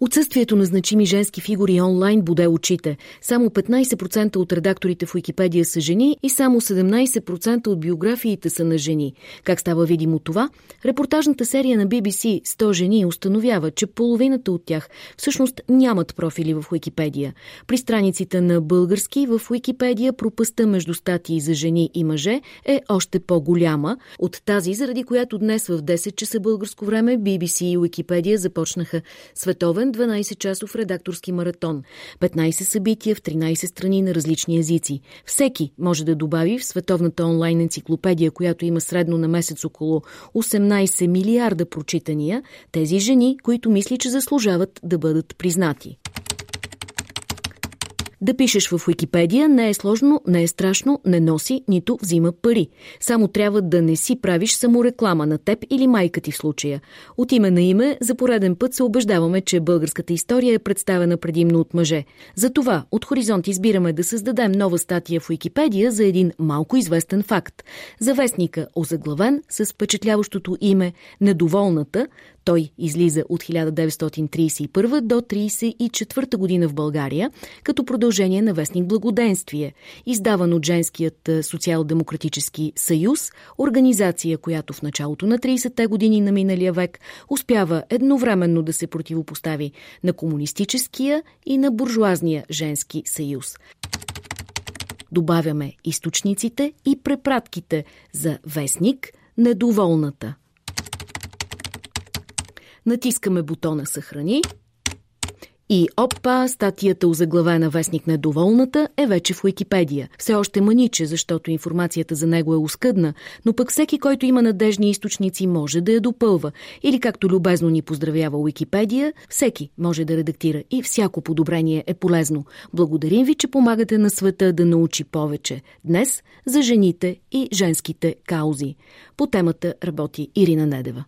Отсъствието на значими женски фигури онлайн буде очите. Само 15% от редакторите в Уикипедия са жени и само 17% от биографиите са на жени. Как става видимо това? Репортажната серия на BBC «100 жени» установява, че половината от тях всъщност нямат профили в Уикипедия. При страниците на български в Уикипедия пропаста между статии за жени и мъже е още по-голяма от тази, заради която днес в 10 часа българско време BBC и Уикипедия започнаха световен ежедневен 12-часов редакторски маратон. 15 събития в 13 страни на различни езици. Всеки може да добави в световната онлайн енциклопедия, която има средно на месец около 18 милиарда прочитания, тези жени, които мисли, че заслужават да бъдат признати. Да пишеш в Уикипедия не е сложно, не е страшно, не носи, нито взима пари. Само трябва да не си правиш самореклама на теб или майка ти в случая. От име на име, за пореден път се убеждаваме, че българската история е представена предимно от мъже. Затова от Хоризонт избираме да създадем нова статия в Уикипедия за един малко известен факт. За вестника, озаглавен с впечатляващото име Недоволната, той излиза от 1931 до 1934 година в България, като продължение на вестник Благоденствие, издаван от Женският социал-демократически съюз, организация, която в началото на 30-те години на миналия век успява едновременно да се противопостави на комунистическия и на буржуазния женски съюз добавяме източниците и препратките за вестник недоволната. Натискаме бутона Съхрани и опа, статията озаглавена Вестник недоволната е вече в Уикипедия. Все още маниче, защото информацията за него е оскъдна, но пък всеки, който има надежни източници, може да я допълва. Или както любезно ни поздравява Уикипедия, всеки може да редактира и всяко подобрение е полезно. Благодарим ви, че помагате на света да научи повече. Днес за жените и женските каузи. По темата работи Ирина Недева.